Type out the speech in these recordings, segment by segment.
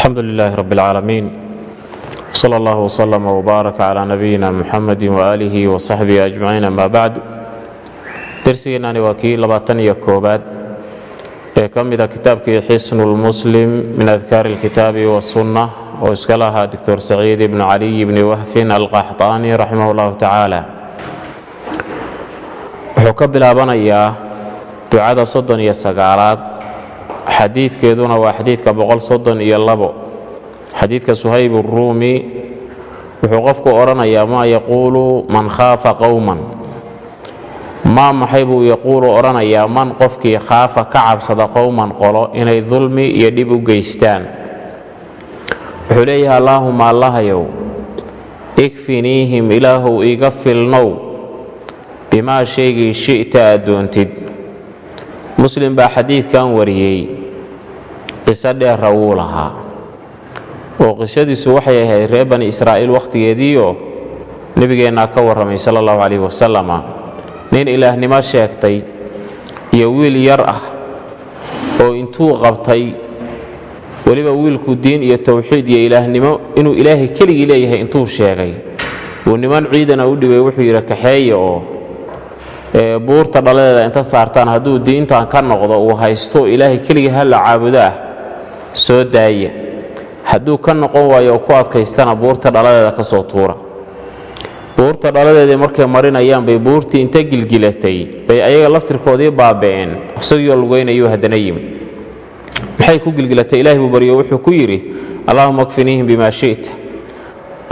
alxamdu lilahi rab اlcaalamiin sal allah wslm wbaarak cla nabiyina muxamadi waaalihi wasaxbihi ajmaciin ama bacd dersigeennani waa kii labaatan iyo koobaad ee ka mida kitaabkii xisnu lmuslim min adkaari اlkitaabi wasunna oo iska lahaa doctor saciid ibn caliy bni wahfin alqaxطaani raximah اllahu tacaala wuxuu ka bilaabanayaa ducada soddon iyo sagaalaad xadiidkeeduna waa xadiidka boqol soddon iyo labo. Xadiidka suhayb uruumi wuxuu qofku odhanayaa maa yaquulu man khaafa qowman maa maxay buu yaquulu odhanayaa man qofkii khaafa ka cabsada qowman qolo inay dulmi iyo dhib u geystaan. Wuxuu leeyahay allaahuma allahayow ikfiniihim ilaahow iga filnow bimaa shaygii shi'ta aad doontid muslim baa xadiidkan wariyey. Qiso dheera wuu lahaa. Oo qisadiisu waxay ahayd reer bani israa'iil wakhtigeediioo nebigeennaa ka warramay sala allahu calayhi wasalama. Nin ilaahnimo sheegtay iyo wiil yar ah oo intuu qabtay. Weliba wiilku diin iyo towxiid iyo ilaahnimo inuu ilaahay keligii leeyahay intuu sheegay. Uu niman ciidana u dhibay wuxuu yidhi kaxeeya oo buurta dhaladeeda inta saartaan hadduu diintan ka noqdo uu haysto ilaahay keligii halla caabudo ah soo daaya hadduu ka noqon waayo ku adkaystana buurta dhaladeeda ka soo tuura. Buurta dhaladeedii markay marinayaan bay buurtii inta gilgilatay bay ayaga laftirkoodii baaba'een isagiioo lugaynayuu haddana yimid. Maxay ku gilgilatay? Ilaahay buu baryo wuxuu ku yidhi allaahuma kfiniihim bimaa shi'ta.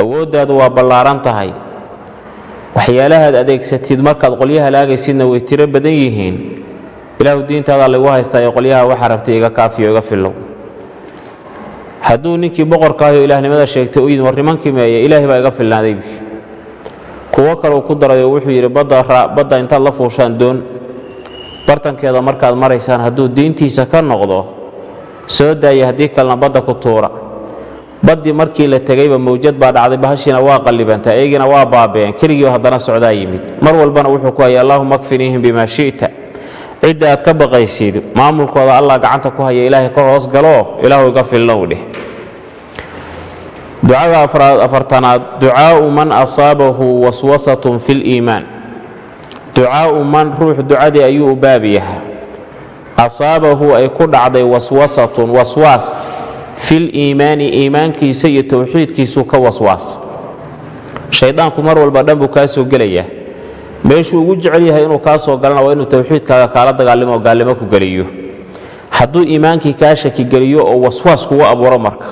Awooddaadu waa ballaaran tahay waxyaalahaad adeegsatid markaad qolyaha halaagaysidna way tiro badan yihiin. Ilaahu diintaadaa laygu haystaa ee qolyaha waxaa rabtay iga kaafiyo iga fillow hadduu ninkii boqorkaahyo ilaahnimada sheegtay u yidhi war meeye ilaahay baa iga filnaadaybi kuwo kaleu ku darayo wuxuu yidhi badda intaad la fuushaan doon. Bartankeeda markaad maraysaan hadduu diintiisa ka noqdo soo daaya haddii kalena badda ku tuura baddii markii la tegayba mawjad baa dhacday bahashiina waa qallibantay ayagiina waa baaba'een keligiioo haddana socdaa yimid. Mar walbana wuxuu ku hayay allaahuma kfiniihim bimaa shi'ta. Cidda aad ka baqaysid maamulkooda allah gacanta ku haya ilaahay ka hoos galoo ilaahu iga filnow ducada afartanaad ducaa'u man asaabahu waswasatun fi liimaan ducaa'u man ruux ducadii ayuu u baab yaha asaabahu ay ku dhacday waswasatun waswaas fil iimaani iimaankiisa iyo towxiidkiisuu ka waswaas. Shayddaanku mar walba dhan buu kaa soo gelayaa. Meeshuu ugu jecel yahay inuu kaa soo galana waa inuu towxiidkaaga kaala dagaalimo oo gaalnimo ku geliyo. Hadduu iimaankii kaa shakigeliyo oo waswaas kugu abuuro marka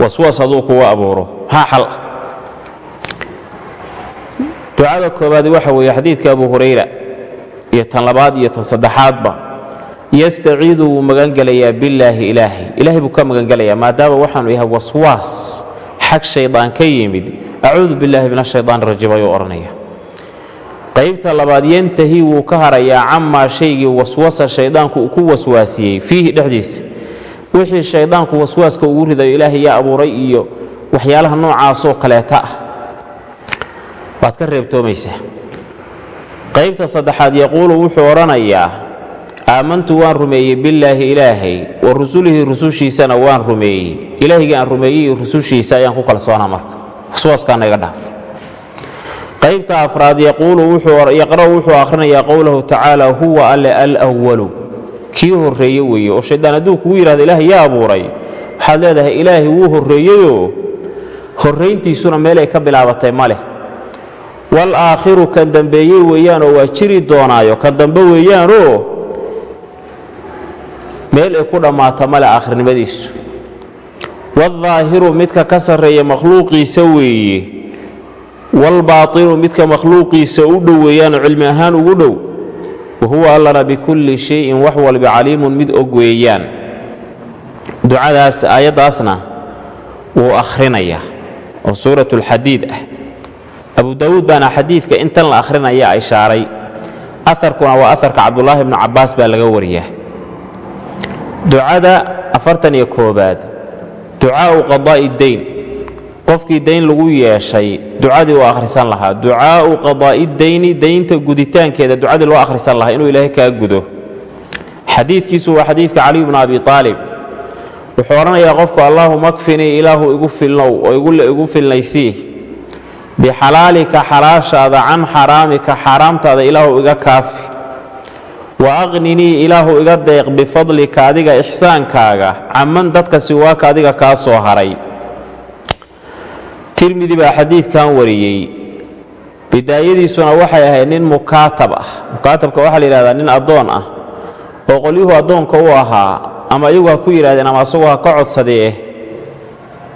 waswaas hadduu kugu abuuro. Maxaa xal. Ah ducada koobaad waxa weeye xadiidka abu hurayra iyo tan labaad iyo tan saddexaadba yastaciidu wuu magangelayaa billaahi ilaahay. Ilaahay buu ka magangelayaa maadaama waxaanu yahay waswaas xag shaydaan ka yimid. Acuudu billaahi min ashaytaan rajiim ayuu odhanaya qaybta labaad yantahi wuu ka harayaa camaa shaygii waswasa shayddaanku uu ku waswaasiyey fiihi dhexdiisa. Wixii shayddaanku waswaaska ugu ridayo ilaahay yaa abuuray iyo waxyaalaha noocaasoo kaleeta ah. Waad ka reebtoomaysaa. Qaybta saddexaad yaquulu wuxuu odhanayaa aamantu waan rumeeyey billaahi ilaahay wa rusulihi rusushiisana waan rumeeyey. Ilaahigii aan rumeeyey rusushiisa ayaan ku kalsoonaa marka. Waswaaskaana iga dhaaf. Qaybta afraad yaqra'u wuxuu akhrinayaa qowlahu tacaala huwa alle alwalu kii horreeye weeye oo shaydaan hadduu kugu yidhahdo ilaahay yaa abuuray waxaad leedahay ilaahay wuu horreeyeyoo? Horrayntiisuna meel ay ka bilaabatay ma leh. Walaakhiru kan dambeeyey weeyaanoo waa jiri doonaayo. Kan dambe weeyaanoo meel ay ku dhammaato male aakhirnimadiisu waalظaahiru midka ka sarreeya makhluuqiisa weeye waalbaatinu midka makhluuqiisa u dhow weeyaanoo cilmi ahaan ugu dhow wa huwa allana bikulli shayin wax walba caliimun mid og weeyaan. Ducadaas aayaddaasna wuu akhrinayaa oo suuratulxadiid ah. Abu daawuud baana xadiidka intan la akhrinaya ishaaray aharkuna waa aharka cabdulaahi bnu cabbaas baa laga wariyaa ducada afartan iyo koobaad ducaa'u qadaa'i dayn qofkii dayn lagu yeeshay ducadii uu akhrisan lahaa ducaa'u qadaa'i dayni daynta guditaankeeda ducadii loo akhrisan lahaa inuu ilaahay kaa gudo. Xadiidkiisu waa xadiidka caliy bnu abi aalib wuxuu odhanayaa qofku allaahuma kfinii ilaahu igu filnow oo igu filnaysii. Bixalaalika xalaashaada can xaraamika xaaraamtaada ilaahu iga kaafi wa aqninii ilaahu iga deeq bifadlika adiga ixsaankaaga caman dadka siwaaka adiga kaa soo haray tirmidi baa xadiidkan wariyey bidaayadiisuna waxay ahayd nin mukaatab ah mukaatabka waxaa la yidhahdaa nin addoon ah oo qolyuhu addoonka u ahaa ama iyagu ha ku yidhahdeen ama asagoo ha ka codsadee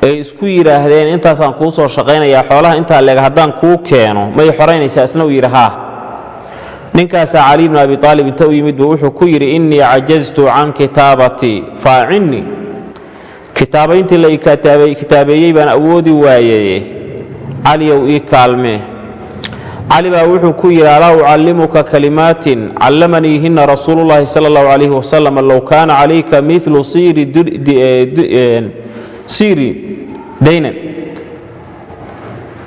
ay isku yidhaahdeen intaasaan kuu soo shaqaynayaa xoolaha intaa leeg haddaan kuu keeno may xoraynaysaa isna uu yidhi haa ninkaasaa cali bnu abi aalib inta u yimid buu wuxuu ku yidhi innii cajaztu can kitaabatii faacinnii kitaabayntii la kitaabeeyey baan awoodi waayeye. Caliyow ii kaalmee cali baa wuxuu ku yidhi alaa ucallimuka kalimaatin callamaniihinna rasuulullaahi sala allahu calayhi wasalam low kaana calayka milu siiri daynan.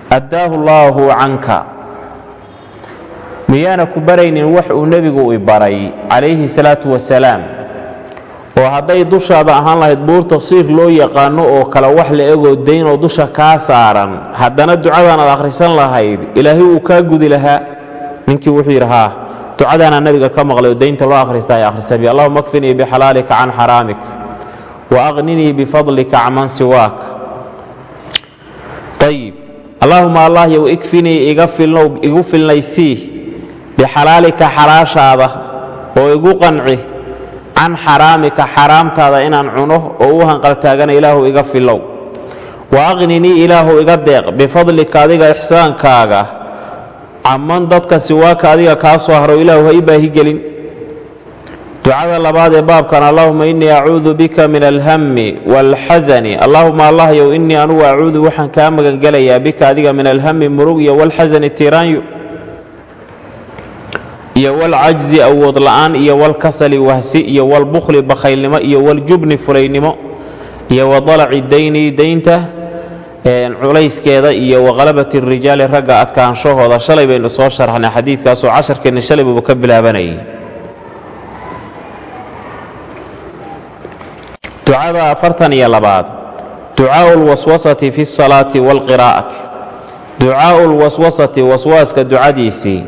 Addaahu allaahu canka miyaana ku baraynin wax uu nebigu baray calayhi salaatu wasalaam. oo hadday dushaada ahaan lahayd buurta siir loo yaqaano oo kale wax la egoo dayn oo dusha kaa saaran haddana ducadaanaad akhrisan lahayd ilaahay uu kaa gudi lahaa. Ninkii wuxuu yidhi haa ducadaanaa nebiga ka maqlay oo daynta loo akhrista ay akhrisabi. Allahuma kfinii bixalaalika can xaraamik wa aqninii bifadlika caman siwaak. Ayib allaahuma allah yow ikfinii iga filnow igu filnaysii bixalaalika xalaashaada oo igu qanci can xaraamika xaraamtaada inaan cuno oo u hanqaltaagana ilaahu iga filow. Wa ilaahu iga deeq bifadlika adiga ixsaankaaga. Caman dadka siwaaka adiga kaa haro ilaahu ha ii baahigelin ducada labaad ee baabkan allahuma innii acuudu bika min alhammi waalxasani allahuma allahyow innii anugu acuudu waxaan kaa magangelayaa bika adiga min alhammi murug iyo walxasani tiiraanyo iyo walcajzi awood la'aan iyo walkasali wahsi iyo walbukhli bakhaylnimo iyo waljubni fulaynimo iyo wadalaci dayni daynta culayskeeda iyo waqalabati rijaali ragga adkaanshahooda. Shalay baynu soo sharxnay xadiidkaasoo casharkeenna shalay buuba ka bilaabanayay ducada afartan iyo labaad. Ducaau lwaswasati fi salaati waalqiraa'ati ducaau lwaswasati waswaaska ducadiisii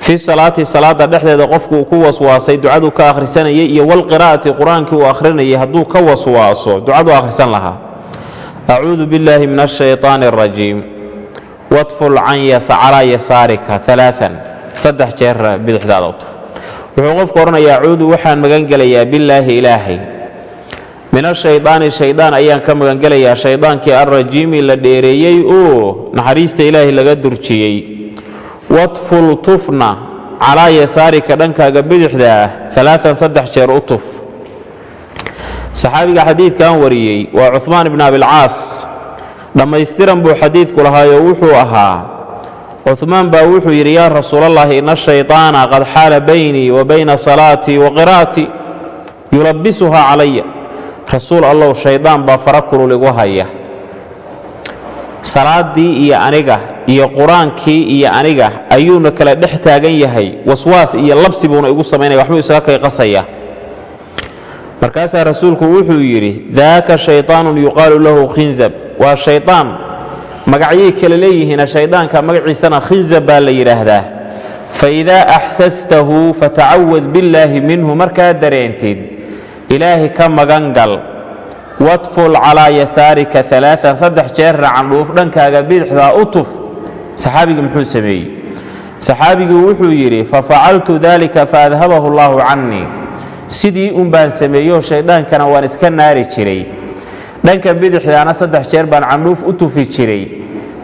fi salaati salaada dhexdeeda qofku ku waswaasay ducaduu ka akhrisanayay iyo walqiraa'ati qur'aankii uu akhrinayay hadduu ka waswaaso ducaduu akhrisan lahaa. Acuudu billaahi min ashayطaani اrajiim wadful canyasa calaa yasaarika alaaan saddex jeer bidixdaada utuf wuxuu qofku odhanayaa acuudu waxaan magan gelayaa billaahi ilaahay. Min ashaydaani shaydaan ayaan ka magangelayaa shaydaankii alrajiimi la dheereeyey oo naxariista ilaahay laga durjiyey wadful tufna calaa yasaarika dhankaaga bidixda ah alaaan saddex jeer u tuf. Saxaabiga xadiidkan wariyey waa cuhmaan ibn abilcaas dhammaystiran buu xadiidku lahaayoo wuxuu ahaa cuhmaan baa wuxuu yidhi yaa rasuulallaahi ina shayطaana qad xaala baynii wa bayna salaatii wa qiraa'atii yulabbisuhaa calaya. Rasuul allow shaydaan baa fara kulul igu haya. Salaaddii iyo aniga iyo qur'aankii iyo aniga ayuuna kala dhex taagan yahay waswaas iyo labsi buuna igu samaynaya waxbuu isaga kay markaasaa rasuulku wuxuu yidhi daaka shayطaanun yuqaalu lahu khinzab. Waa shaydaan magacyay kale leeyihiina shaydaanka magaciisana khinzab baa la yidhaahdaa. Faidaa axsastahu fatacawad billaahi minhu markaa dareentid ilaahi ka magan gal wadful calaa yasaarika alaaan saddex jeer racandhuuf dhankaaga bidixdaa u tuf saxaabigii muxuu sameeyey. Saxaabigii wuxuu yidhi fafacaltu dalika faadhabahu allaahu cannii. Sidii un baan sameeyo shayddaankana waan iska naari jiray. Dhanka bidixdaana saddex jeer baan candhuuf u tufi jiray.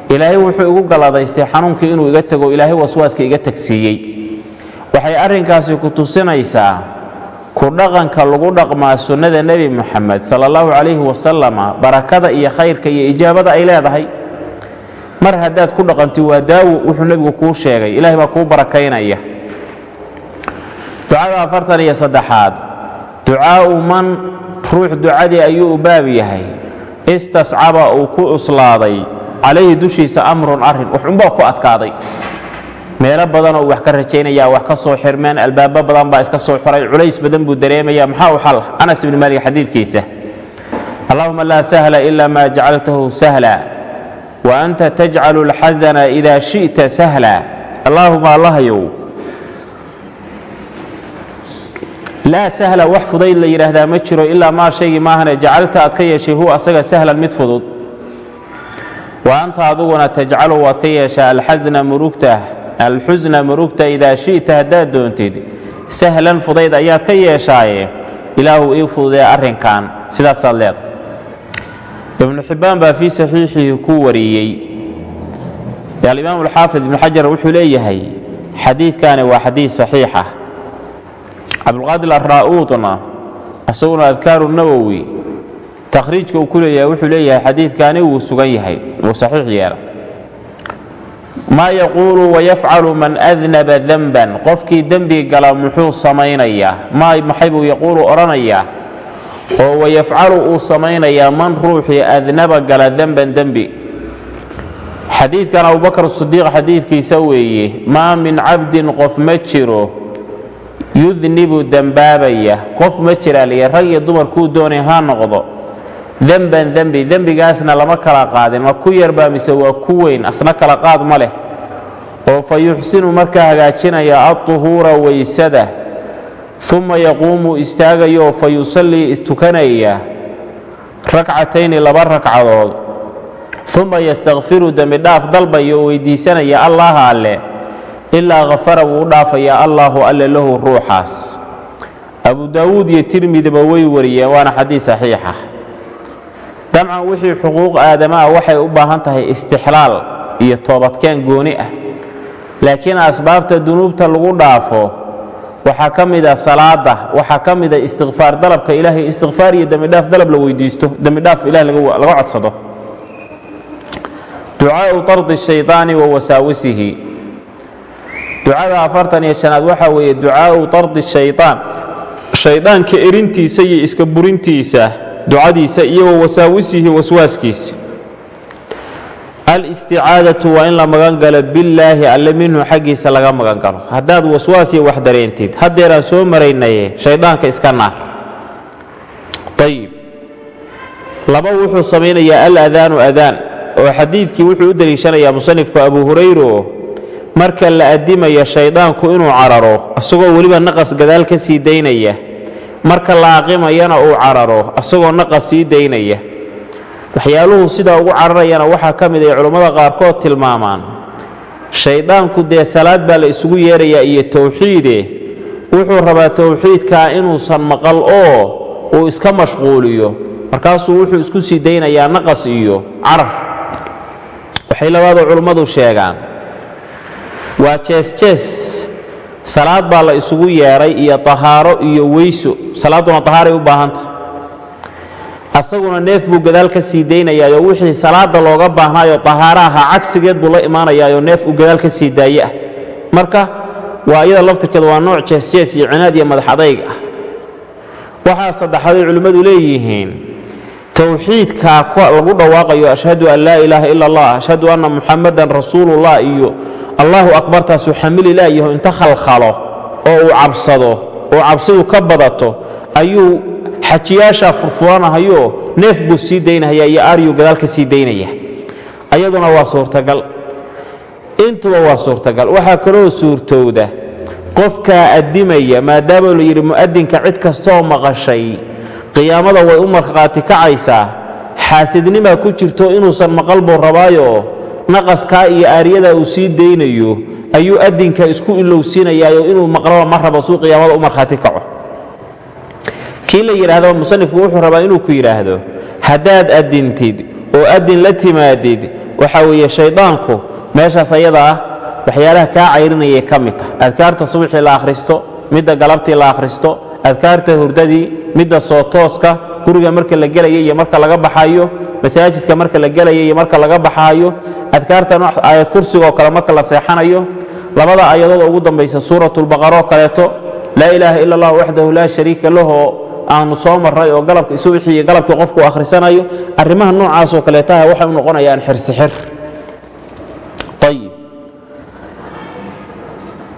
Ilaahay wuxuu igu galladaystay xanuunkii inuu iga tego ilaahay waswaaska iga tegsiiyey waxay arrinkaasi ku tusinaysaa ku dhaqanka lagu dhaqmaa sunnada nebi muxamed sala allahu calayhi wasalama barakada iyo khayrka iyo ijaabada ay leedahay mar haddaad ku dhaqanti waa daawo wuxuu nebigu kuu sheegay. Ilahay baa kuu barakaynaya. Ducada afartan iyo saddexaad. Ducaa'u man ruux ducadii ayuu u baab yahay. Istascaba uu ku cuslaaday calayhi dushiisa amrun arrin. Waxunbaa ku adkaaday. Meelo badanoo wax ka rajaynaya wax ka soo xirmeen albaabo badan baa iska soo xiray culays badan buu dareemaya maxaa u xal? Anas ibni maalik xadiidkiisa. Allahuma laa sahla ila ma jacaltahu sahla wa anta tajcalu اlxasana ida shi'ta sahla allaahuma allahayow laa sahla wax fudayd la yidhaahdaa ma jiro ilaa maa shaygii maahane jacalta aad ka yeeshay huwa asaga sahlan mid fudud wa anta aduguna tajcalu waad ka yeeshaa alxasna murugta alxusna murugta idaa shi'ta haddaad doontid sahlan fudayd ayaad ka yeeshaaye ilaahu ii fududee arrinkan sidaasaad leedahay ibnu xibbaan baa fii saxiixihi ku wariyey. Alimaam alxaafid ibnu xajar wuxuu leeyahay xadiidkani waa xadiid saxiixa cabdulqaadir arraa'uudna isaguna adkaaru nawowi takhriijka uu ku leeyahay wuxuu leeyahay xadiidkani wuu sugan yahay wuu saxiix yeela maa yaquulu wayafcalu man adnaba denban qofkii dembi gala muxuu samaynayaa? Maa maxay buu yaquulu odhanayaa oo wayafcalu uu samaynayaa man ruuxii adnaba gala denban dembi. Xadiidkan abubakar sidiiq xadiidkiisa weeye maa min cabdin qof ma jiro yudnibu dembaabaya. Qof ma jiraa liya rag iyo dumar kuu ha noqdo. Demban dembi dembigaasna lama kala qaadin ma ku yarbaa mise waa ku weyn asna kala qaad ma leh. Oo fa yuxsinu markaa hagaajinaya alطuhuura waysada uma yaquumu istaagayo fa yusallii istukanaya rakcatayni laba ragcadood uma yastakfiru dembidhaaf dalbaya oo weydiisanaya allaha alle ilaa khafara wuu u dhaafayaa allaahu alle lahu ruuxaas abu daawuud iyo tirmidiba way wariyeen waana xadiid saxiixa dabcan wixii xuquuq aadamaah waxay u baahan tahay istixlaal iyo toobadkeen gooni ah laakiin asbaabta dunuubta lagu dhaafo waxaa ka mida salaada waxaa ka mida istikfaar dalabka ilaahay istikfaar iyo dembidhaaf dalab la weydiisto dembidhaaf ilah laga codsado. Ducaau tardi shayطaani wa wasaawisihi. Ducada afartan iyo shanaad waxaa weeye ducaau tardi shayطaan shaydaanka erintiisa iyo iska burintiisa ducadiisa iyo wa wasaawisihi waswaaskiisa alisticaadatu waa in la magan galo billaahi alle minhu xaggiisa laga magan galo haddaad waswaas iyo wax dareentid haddeeraan soo maraynaye shayddaanka iska naar. Ayib laba wuxuu samaynayaa aladaanu adaan oo xadiidkii wuxuu u deliishanayaa musanifku abu hurayro marka la addimaya shayddaanku inuu cararo isagoo weliba naqas gadaal ka sii daynaya. Marka la aqimayana uu cararo isagoo naqas sii daynaya waxyaaluhu sidaa ugu cararayana waxaa ka mid ay culammada qaarkood tilmaamaan. Shayddaanku dee salaad baa la isugu yeerayaa iyo towxiide wuxuu rabaa towxiidkaa inuusan maqal oo uu iska mashquuliyo. Markaasuu wuxuu isku sii daynayaa naqas iyo carar. Waxay labaadu culummadu sheegaan. Waa jees-jees salaad baa la isugu yeedhay iyo tahaaro iyo weyso. Salaadduna tahaaray u baahanta asaguna neef buu gadaal ka sii daynayaayo wixii salaada looga baahnaayo tahaaro ahaa cagsigeed buu la imaanayaayo neef uu gadaal ka sii daaye ah. Marka waa iyada laftirkeeda waa nooc jees-jees iyo cinaad iyo madax ah. Waxaa saddexaaday culimmadu leeyihiin towxiidkaa lagu dhawaaqayo ashhadu an laa ilaaha ila allah ashhadu anna muxamadan rasuulullah iyo allahu akbartaasuu xamililaayaho inta khalkhalo oo uu cabsado oo cabsidu ka badato ayuu xajiyaashaa furfuranahayoo neef buu sii daynahaya iyo aryuu gadaal ka sii daynaya. Ayaduna waa suurtagal. Intuba waa suurtagal. Waxaa kaloo suurtowda qofkaa addimaya maadaama la yidhi mu'adinka cid kastooo maqashay qiyaamada way u markhaati kacaysaa xaasidnimaa ku jirto inuusan maqal buu rabaayoo naqaskaa iyo aaryadaa uu sii daynayo ayuu addinka isku ilowsiinayaayo inuu maqlaba ma rabo suu qiyaamada u markhaati kaco kii la yidhahdaba musanifku wuxuu rabaa inuu ku yidhaahdo haddaad addintid oo addin la timaadid waxa weeye shayddaanku meeshaas ayada ah waxyaalaha kaa cayrinayay ka mid tah adkaarta subaxii la akhristo midda galabtii la akhristo adkaarta hurdadii midda soo tooska guriga marka la gelaya iyo marka laga baxayo masaajidka marka la gelaya iyo marka laga baxaayo adkaartan aayad kursigaoo kale marka la seexanayo labada aayadood ugu dambaysa suuratulbaqaroo kaleeto laa ilaaha ila allah waxdahu laa shariika lahoo aanu soo marray oo galabka iyo galabkii qofku akhrisanayo arrimaha noocaasoo kaleetaha waxay u noqonayaan xirsixir ayib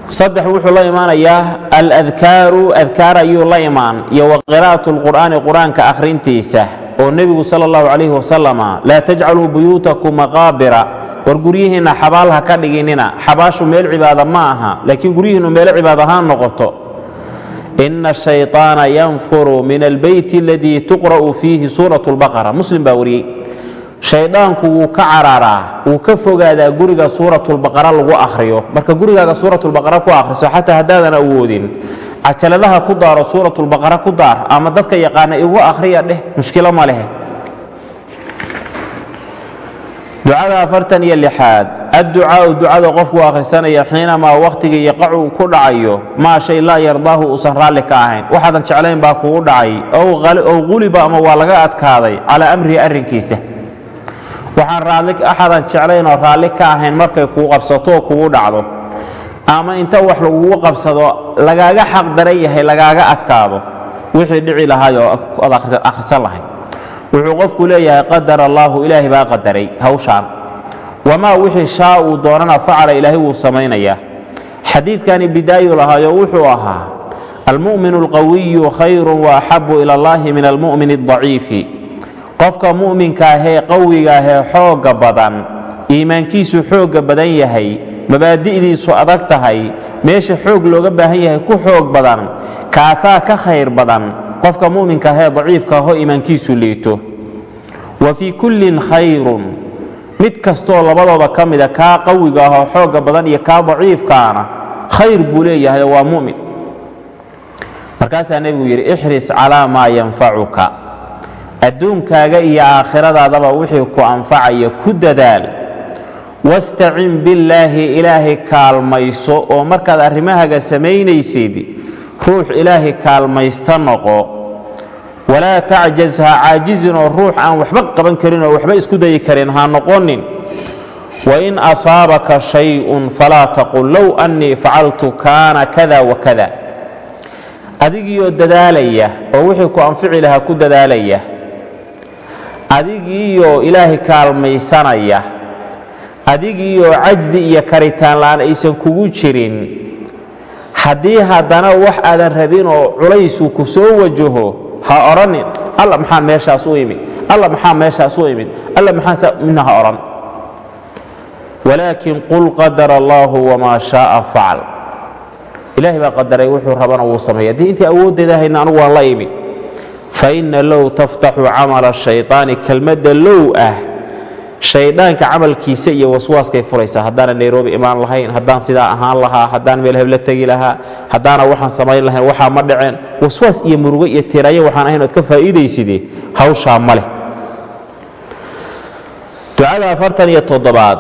saddex wuxuu la imaanayaa aladkaaru adkaar ayuu la imaan iyo wa lqur'aani qur'aanka akhrintiisa oo nebigu sala allahu calayhi wasalama laa tajcaluu buyuutakum maqaabira. War guryihiinna xabaal ha ka dhiginina xabaashu meel cibaada ma aha laakiin guryihiinnu meelo cibaad ahaan noqoto ina shayطaana yanfuru min albeyti aladii tuqra'u fiihi suurat اlbaqara muslim baa wariyey shayddaanku wuu ka cararaa wuu ka fogaadaa guriga suuratulbaqara lagu akhriyo marka gurigaaga suuratulbaqara ku akhriso xataa haddaadan awoodin cajaladaha ku daaro suuratulbaqara ku daar ama dadka yaqaana igu akhriya dheh mushkilo ma lehe ducada afartan iyo lixaad adducaau ducada qofku akhrisanaya xiinamaa wakhtigii yaqacu ku dhacayo maa shay laa yardaahu uusan raalli ka ahayn. Waxaadan jeclayn baa kugu dhacay ow quliba ama waa laga adkaaday calaa amrihi arrinkiisa. Waxaan axadan jeclayn oo raalli ka ahayn markay kuu qabsatoo kugu dhacdo. Ama inta wax lagugu qabsado lagaaga xaq daran yahay lagaaga adkaado. Wixii dhici lahaay oo ad akhrisan lahayd wuxuu qofku leeyahay qadar allaahu ilaahay baa qadaray. Hawshaan wamaa wixii shaa uu doonana facala ilaahay wuu samaynayaa. xadiidkani bidaayu lahaayo wuxuu ahaa almu'min alqawiyu khayru waaxabu ila allahi min almu'min aldaciifi qofka mu'minkaahee qawigaahee xoogga badan iimaankiisu xoogga badan yahay mabaadi'diisu adag tahay meesha xoog looga baahan yahay ku xoog badan kaasaa ka khayr badan qofka mu'minkaahee daciifka ahoo iimaankiisu liito. Wa fii kullin khayrun mid kastoo labadooda ka mida kaa qawiga ahoo xoogga badan iyo kaa daciifkaana khayr buu leeyahay waa mu'min. Markaasaa nebigu yidhi ixris calaa maa yanfacuka. Adduunkaaga iyo aakhiradaadaba wixii ku anfacaya ku dadaal. Wastacin billaahi ilaahay kaalmayso. Oo markaad arrimahaaga samaynaysid ruux ilaahay kaalmaysta noqo walaa tacjaz ha caajizin oo ruux aan waxba qaban karin oo waxba isku dayi karin ha noqonin. Wain asaabaka shayun falaa taqul low annii facaltu kaana kada wa kada. Adigiioo dadaalaya oo wixii ku anfici lahaa ku dadaalaya. Adigiioo ilaahay kaalmaysanaya. Adigiioo cajzi iyo karitaan la'aan aysan kugu jirin. Haddii haddana wax aadan rabin oo culaysuu ku soo wajaho ha odhanin alla maxaan meeshaas u imid? Alla maxaa meeshaas u imid? Alla maxaan midna ha odhan walaakin qul qadara allaahu wamaa shaaa facal ilaahay baa qadaray wuxuu rabana wuu sameeya haddii intii awooddeeda ahaydna anugu waan la imid. Faina low taftaxu camala shayطaani kelmadda low ah shayddaanka camalkiisa iyo waswaaskay furaysaa. Haddaanan nairobi imaan lahayn haddaan sidaa ahaan lahaa haddaan meel hebla tegi lahaa haddaana waxaan samayn lahayn waxaa ma dhaceen. Waswaas iyo murugo iyo tirayo waxaan ahayn oad ka faa'iidayside hawshaa ma leh. Ducada afartan iyo toddobaad.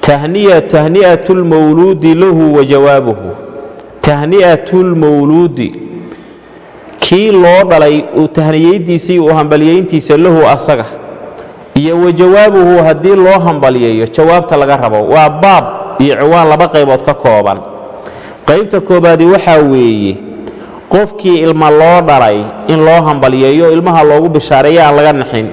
Tahni'at اlmawluudi lahu wa jawaabuhu. Tahni'at اlmawluudi kii loo dhalay tahniyaydiisa iyo u hambalyayntiisa lahu asaga iyo wa jawaabuhu haddii loo hambalyeeyo jawaabta laga rabo waa baab iyo ciwaan laba qaybood ka kooban. Qaybta koobaadi waxaa weeye qofkii ilma loo dhalay in loo hambalyeeyo ilmaha loogu bishaareeyo aan laga naxin.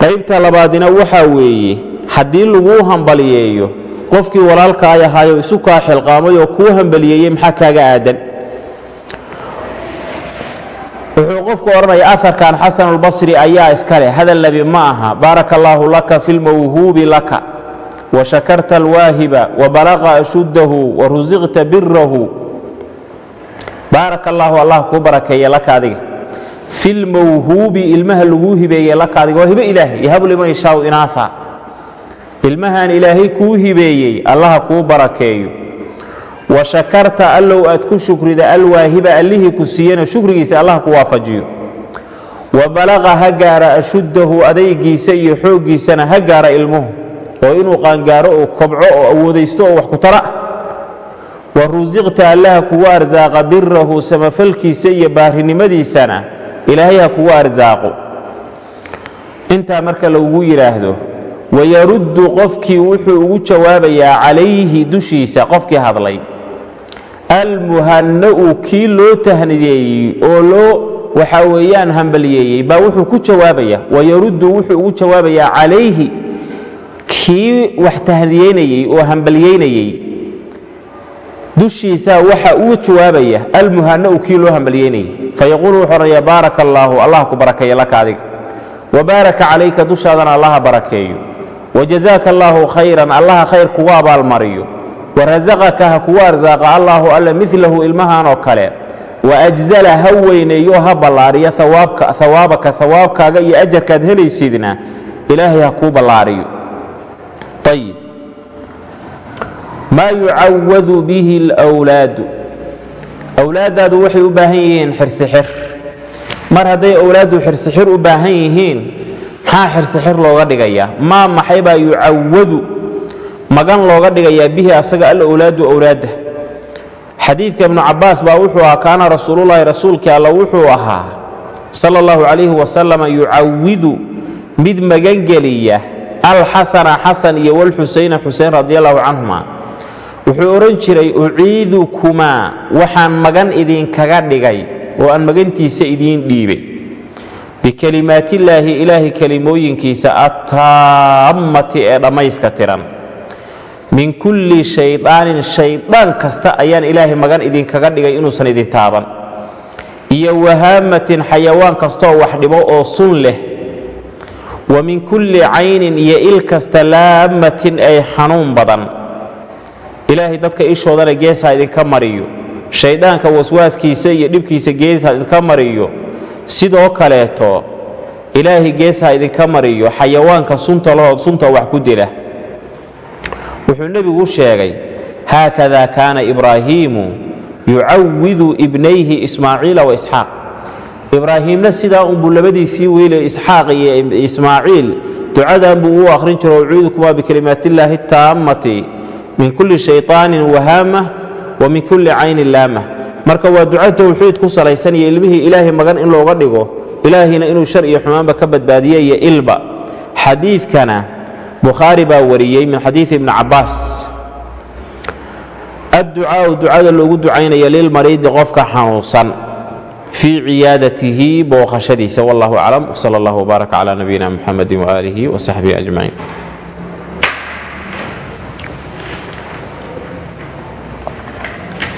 Qaybta labaadina waxaa weeye haddii laguu hambalyeeyo qofkii walaalkaay ahaayo isu kaa xilqaamay oo kuu hambalyeeyey maxaa kaaga aadan qofku odhanaya aarkan xasanulbasri ayaa iska leh hadal nebi ma aha baaraka allaahu laka fi lmawhuubi laka wa shakarta alwaahiba wa balaqa ashuddahu wa rusiqta birahu baaraka allaahu allah kuu barakeeye laka adiga. Fi lmawhuubi ilmaha laguu hibeeye laka adiga waa hibe ilaahay yahabu liman yashaau inaaa ilmahan ilaahay kuu hibeeyey allaha kuu barakeeyo wa shakarta allow aad ku shukrida alwaahiba allihii ku siiyana shukrigiisa allah ku waafajiyo. Wa balaqa ha gaara ashuddahu adaygiisa iyo xooggiisana ha gaara ilmuhu. Oo inuu qaangaaro oo kobco oo awoodaysto oo wax ku tara. Wa rusiqta allaha kugu arsaaqa birahu samafalkiisa iyo baarinimadiisana ilaahay ha kugu arsaaqo intaa marka lagugu yidhaahdo wayaruddu qofkii wuxuu ugu jawaabayaa calayhi dushiisa qofkii hadlay almuhana'u kii loo tahniyeeyey oo loo waxaa weeyaan hambalyeeyey baa wuxuu ku jawaabaya wayaruddu wuxuu ugu jawaabayaa calayhi kii wax tahniyeynayey oo hambalyeynayey dushiisaa waxa uu jawaabaya almuhana'u kii loo hambalyeynayay fayaquulu wuxuu odhanaya baaraka allaahu allah ku barakeeya laka adiga. Wabaaraka calayka dushaadana allaha barakeeyo. Wajazaaka allaahu khayran allaha khayr kugu abaalmariyo warasaqaka ha kugu arsaaqa allaahu alle milahu ilmahan oo kale. Waajzala ha weyneeyo ha ballaariyo hawaabaka hawaabkaaga iyo ajarkaad helaysidna ilaahay ha kuu ballaariyo. Ayib maa yucawadu bihi alwlaadu awlaaddaadu waxay u baahan yihiin xirsixir. Mar hadday awlaaddu xirsixir u baahan yihiin maxaa xirsixir looga dhigayaa? Maa maxay baa yucawadu magan looga dhigayaa bihi asaga alawlaadu awlaadda. Xadiidka ibnu cabbaas baa wuxuu ahaa kaana rasuulullaahi rasuulkii alla wuxuu ahaa sala allahu calayhi wasalama yucawidu mid magangeliya alxasana xasan iyo walxusayna xusein radi allahu canhuma wuxuu odhan jiray uciidukumaa waxaan magan idinkaga dhigay oo aan magantiisa idiin dhiibay. Bikelimaatillaahi ilaahay kelimooyinkiisa attaammati ee dhammayska tiran min kulli shaydaanin shaydaan kasta ayaan ilaahay magan idinkaga dhigay inuusan idin taaban. Iyo wahaamatin xayawaan kastooo wax dhibo oo sun leh. Wa min kulli caynin iyo il kasta laamatin ay xanuun badan. Ilaahay dadka ishoodana gees ha idinka mariyo. Shayddaanka waswaaskiisa iyo dhibkiisa gees ha idinka mariyo. Sidoo kaleeto ilaahay gees ha idinka mariyo. Xayawaanka sunta lahood sunta wax ku dila wuxuu nebigu sheegay haakada kaana ibraahiimu yucawidu ibnayhi ismaaciila wa isxaaq. Ibraahiimna sidaa unbuu labadiisii weyle isxaaq iyo ismaaciil ducadan buu u akhrin jiro ucuudukumaa bikalimaatillaahi taammati min kulli shayطaanin wahaama wa min kulli caynin laama. Marka waa duca towxiid ku salaysan iyo ilmihii ilaahay magan in looga dhigo ilaahayna inuu shar iyo xumaanba ka badbaadiye iyo ilba. Xadiidkana bukhaari baa wariyey min xadiidi ibni cabbaas adducaau ducada loogu ducaynaya lilmariidi qofka xanuunsan fii ciyaadatihi booqashadiisa wallahu aclam wsal allah wbaarak cala nabiyina muxamedi waaalihi wasaxbihi ajmaciin